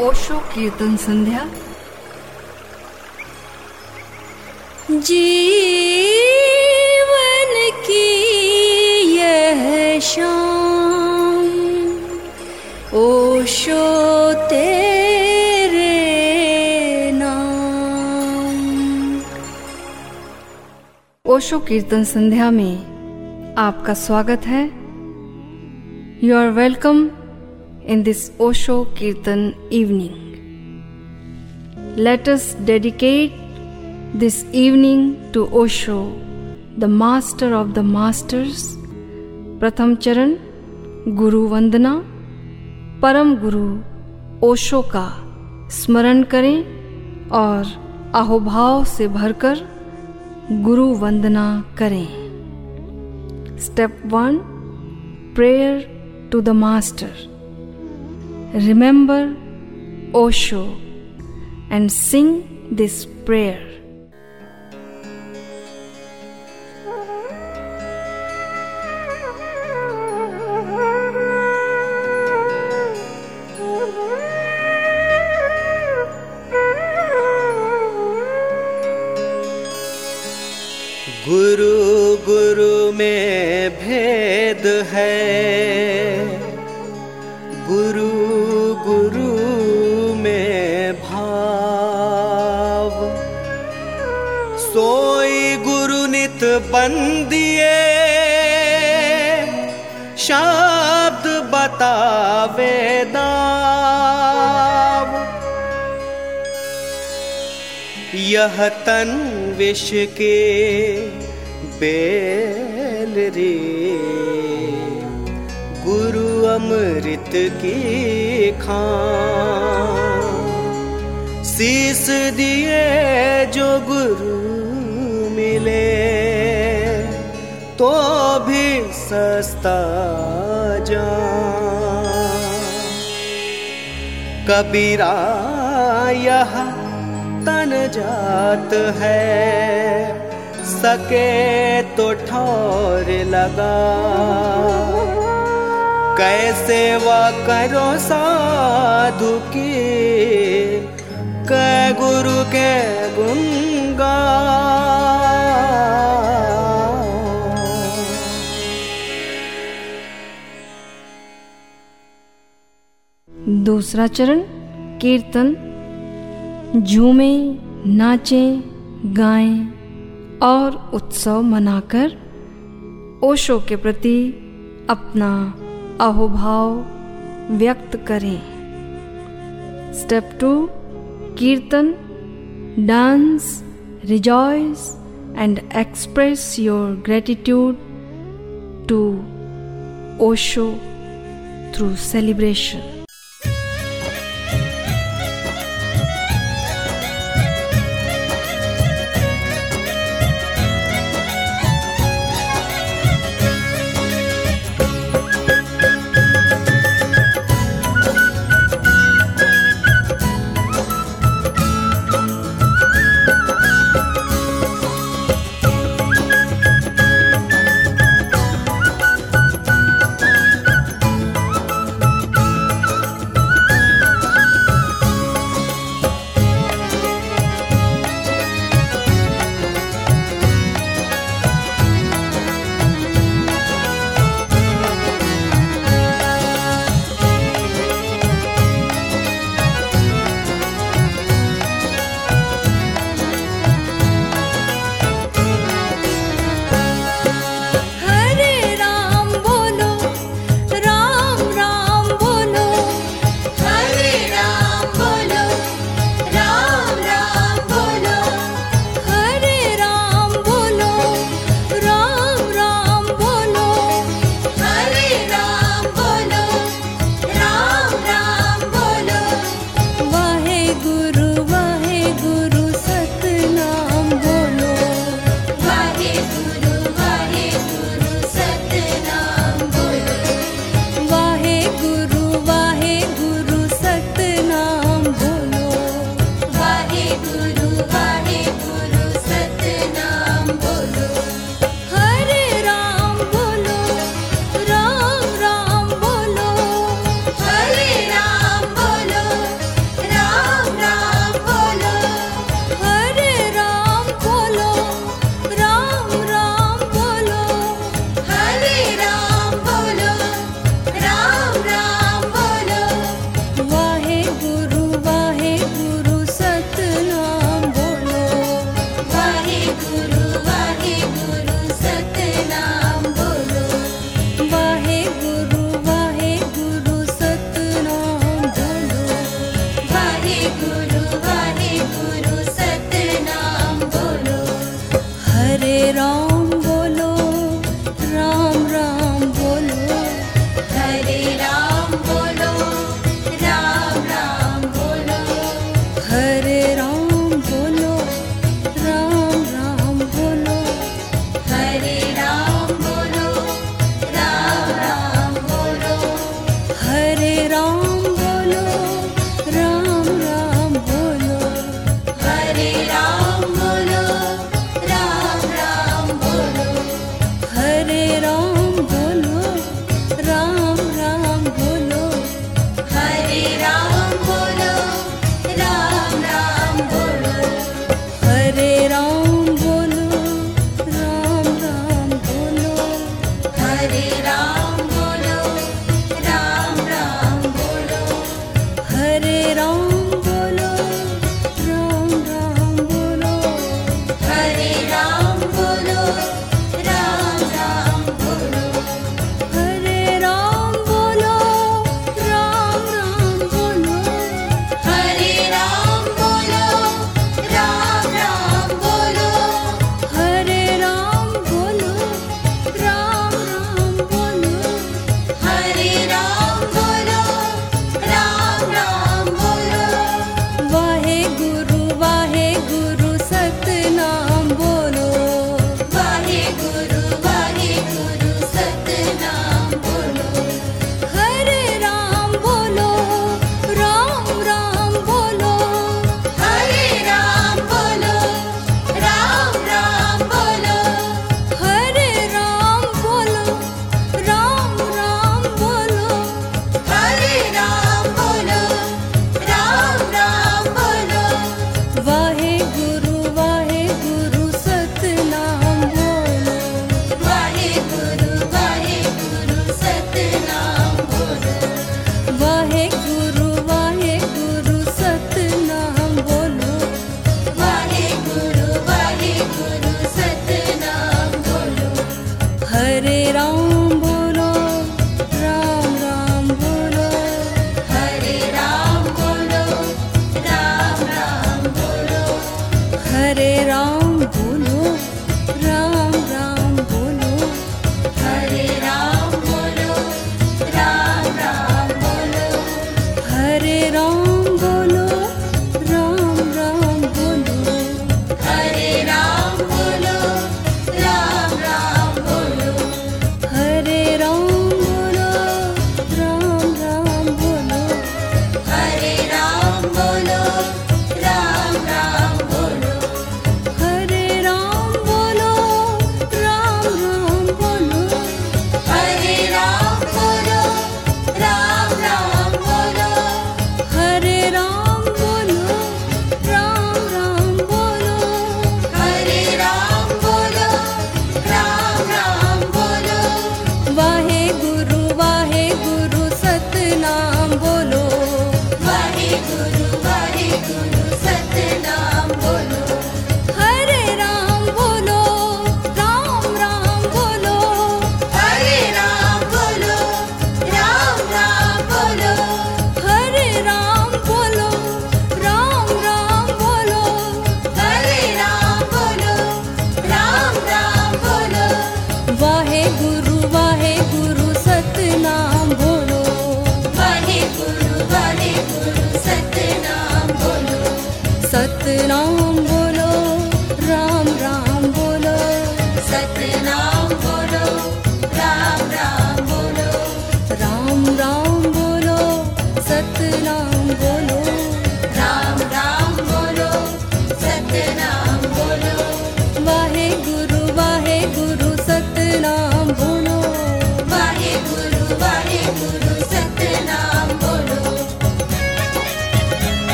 ओशो कीर्तन संध्या। जीवन की यह शाम ओशो तेरे नाम। ओशो कीर्तन संध्या में आपका स्वागत है। You are welcome in this Osho Kirtan evening. Let us dedicate this evening to Osho, the master of the masters. प्रथम चरण गुरु वंदना परम गुरु ओशो का स्मरण करें और अहोभाव से भरकर गुरु वंदना करें step one prayer to the master Remember Osho and sing this prayer. यह तन विष के बेल रे। गुरु अमृत की खां। शीस दिए जो गुरु मिले तो भी सस्ता जा। कबीरा यह तन जात है। सके तो ठोर लगा। कैसे वा करो साधु की? कै गुरु के गुंगा दूसरा चरण, कीर्तन। झूमे, नाचें, गाएँ और उत्सव मनाकर ओशो के प्रति अपना अहोभाव व्यक्त करें। Step two, kirtan, dance, rejoice and express your gratitude to Osho through celebration.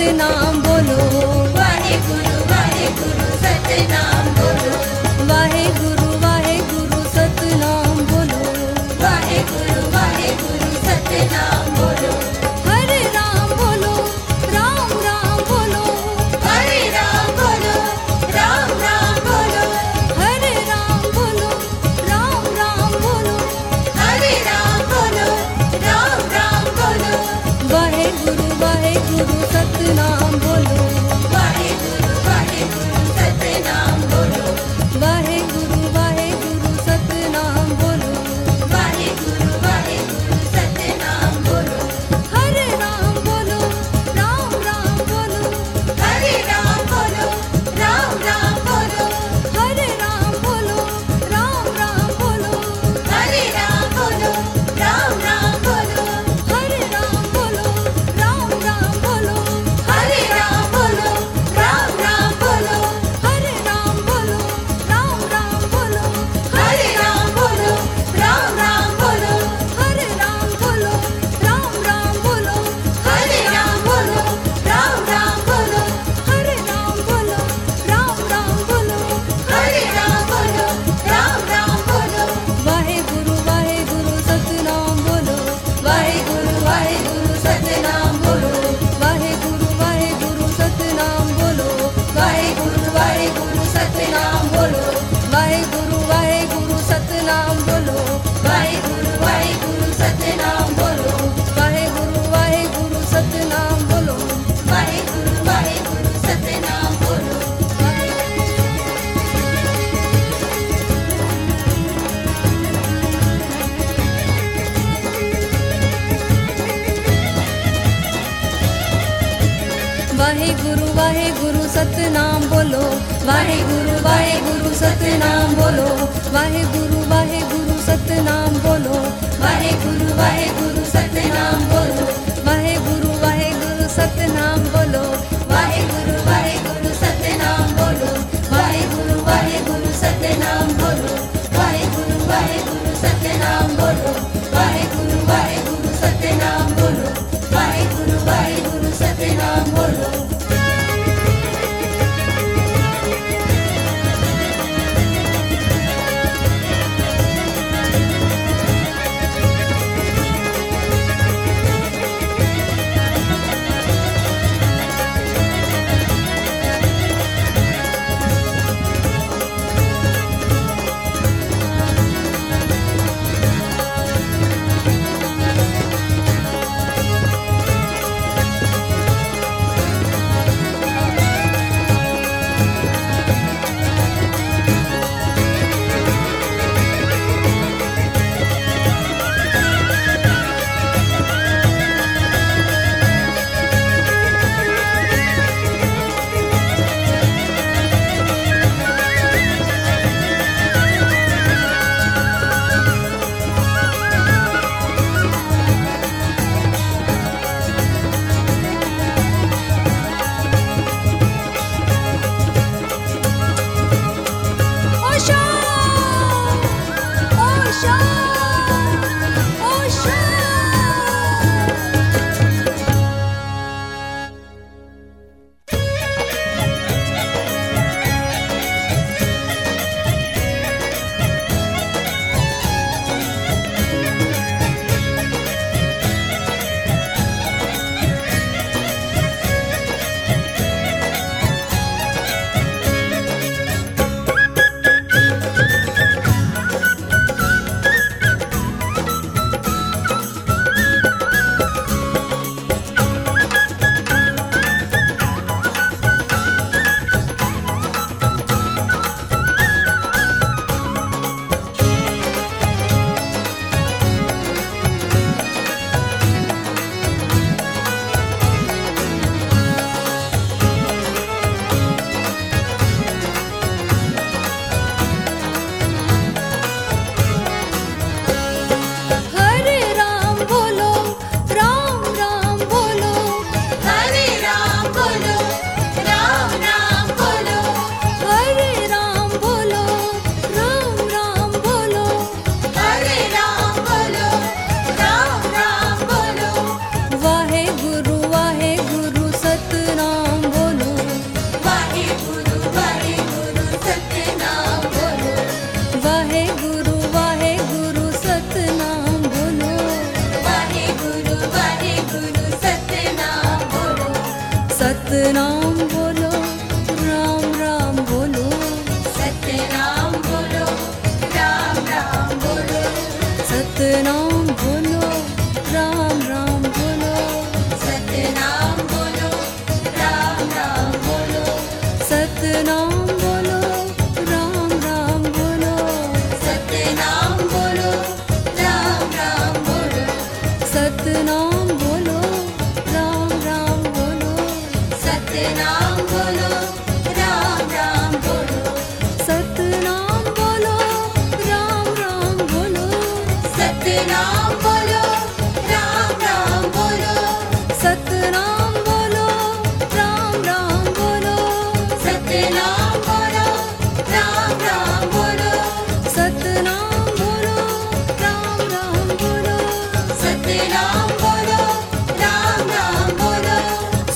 Satnam बोलो। वाहे गुरु वाहे गुरु सतनाम।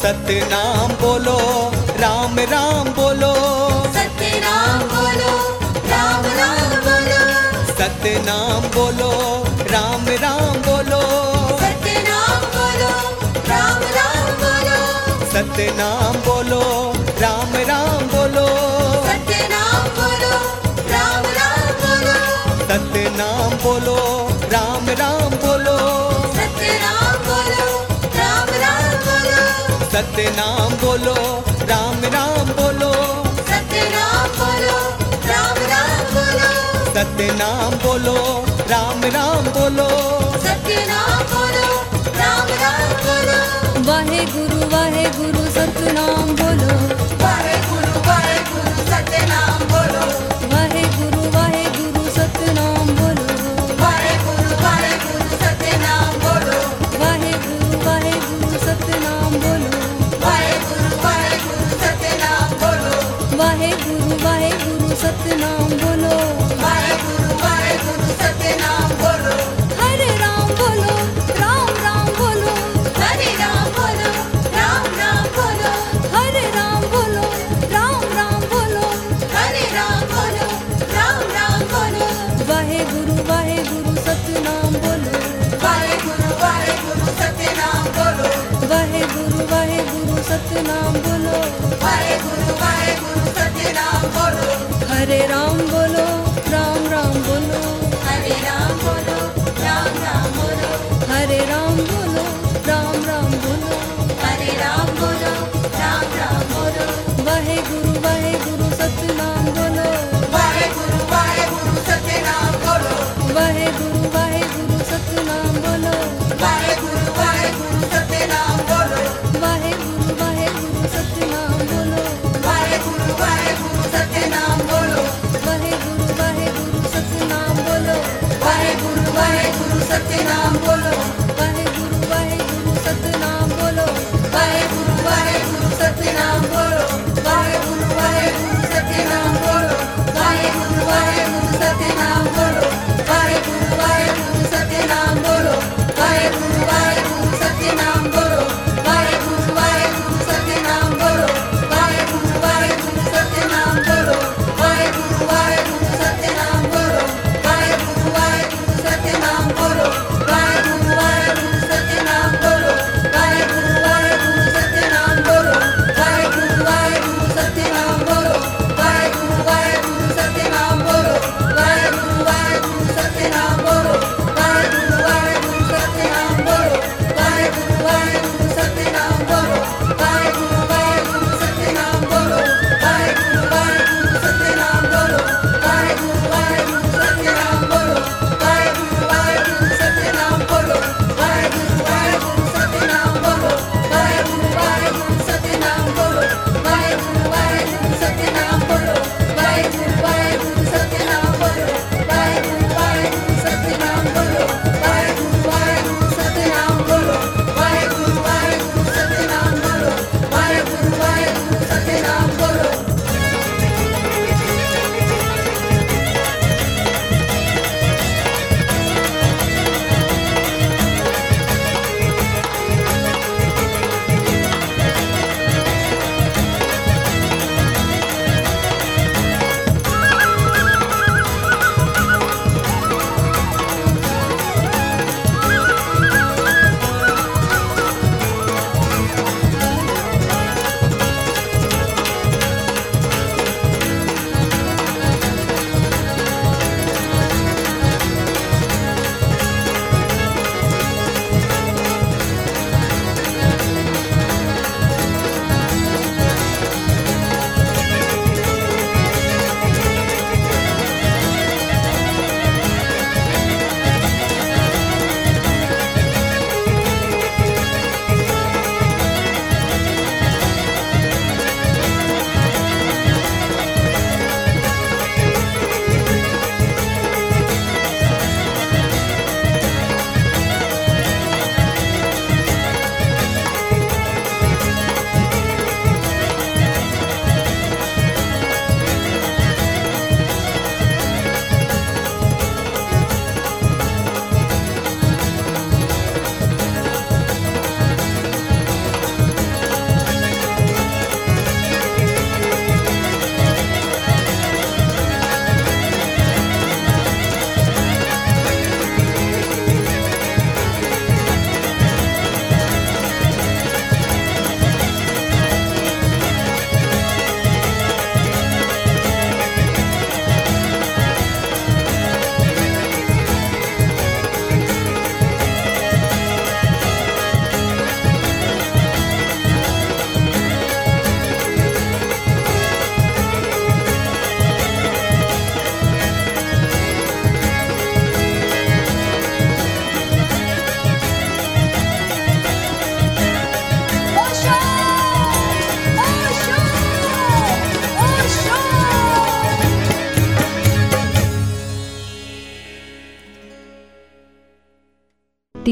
सतनाम बोलो राम राम बोलो। सतनाम बोलो राम राम बोलो। सतनाम बोलो राम राम बोलो। सतनाम बोलो राम राम बोलो। सतनाम बोलो राम राम बोलो। सतनाम बोलो राम राम बोलो। सतनाम बोलो राम राम बोलो। सतनाम बोलो राम राम बोलो। सतनाम बोलो राम राम बोलो। सतनाम बोलो राम राम बोलो। सतनाम बोलो राम राम बोलो। वाहे गुरु वाहे गुरु सतनाम बोलो।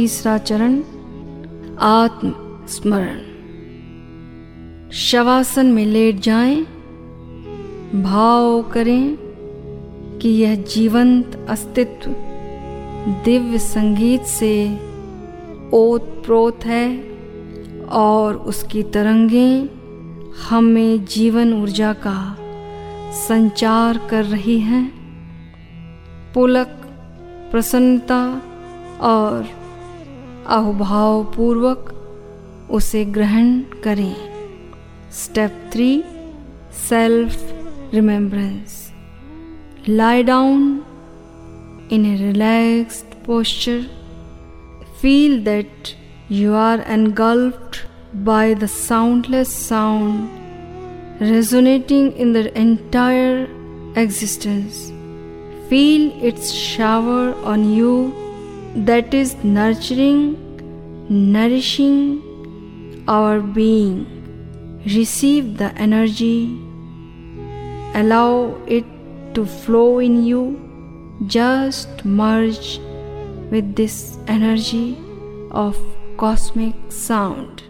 तीसरा चरण आत्म स्मरण शवासन में लेट जाएँ, भाव करें कि यह जीवंत अस्तित्व दिव्य संगीत से ओत प्रोत है और उसकी तरंगें हमें जीवन ऊर्जा का संचार कर रही हैं। पुलक प्रसन्नता और अहुभाव पूर्वक उसे ग्रहण करें step three self remembrance lie down in a relaxed posture. Feel that you are engulfed by the soundless sound resonating in the entire existence. Feel its shower on you that is nurturing, nourishing our being. Receive the energy, allow it to flow in you. Just merge with this energy of cosmic sound.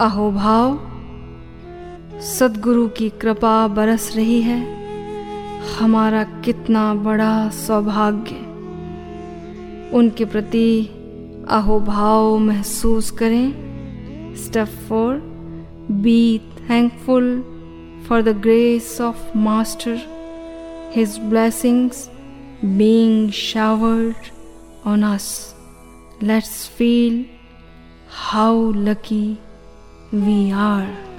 अहोभाव, सदगुरु की कृपा बरस रही है। हमारा कितना बड़ा सौभाग्य। उनके प्रति अहोभाव महसूस करें। Step four be thankful for the grace of master his blessings being showered on us let's feel how lucky we are